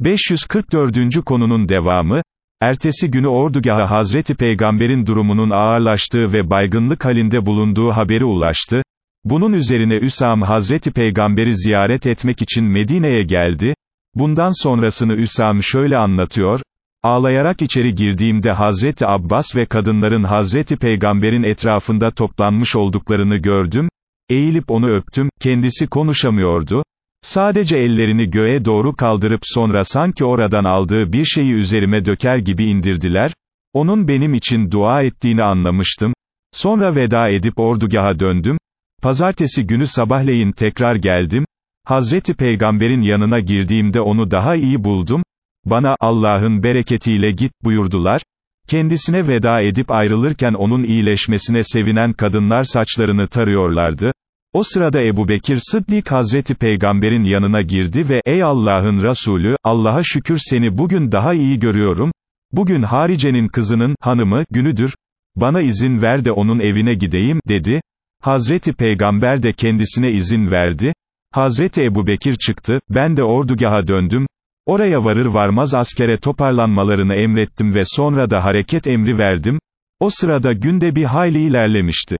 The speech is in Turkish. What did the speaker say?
544. konunun devamı, ertesi günü ordugaha Hazreti Peygamber'in durumunun ağırlaştığı ve baygınlık halinde bulunduğu haberi ulaştı, bunun üzerine Üsam Hazreti Peygamber'i ziyaret etmek için Medine'ye geldi, bundan sonrasını Üsam şöyle anlatıyor, Ağlayarak içeri girdiğimde Hazreti Abbas ve kadınların Hazreti Peygamber'in etrafında toplanmış olduklarını gördüm, eğilip onu öptüm, kendisi konuşamıyordu, sadece ellerini göğe doğru kaldırıp sonra sanki oradan aldığı bir şeyi üzerime döker gibi indirdiler, onun benim için dua ettiğini anlamıştım, sonra veda edip ordugaha döndüm, pazartesi günü sabahleyin tekrar geldim, Hazreti Peygamber'in yanına girdiğimde onu daha iyi buldum, bana, Allah'ın bereketiyle git, buyurdular, kendisine veda edip ayrılırken onun iyileşmesine sevinen kadınlar saçlarını tarıyorlardı, o sırada Ebu Bekir Sıddik Hazreti Peygamber'in yanına girdi ve, ey Allah'ın Resulü, Allah'a şükür seni bugün daha iyi görüyorum, bugün Harice'nin kızının, hanımı, günüdür, bana izin ver de onun evine gideyim, dedi, Hazreti Peygamber de kendisine izin verdi, Hazreti Ebu Bekir çıktı, ben de ordugaha döndüm, Oraya varır varmaz askere toparlanmalarını emrettim ve sonra da hareket emri verdim, o sırada günde bir hayli ilerlemişti.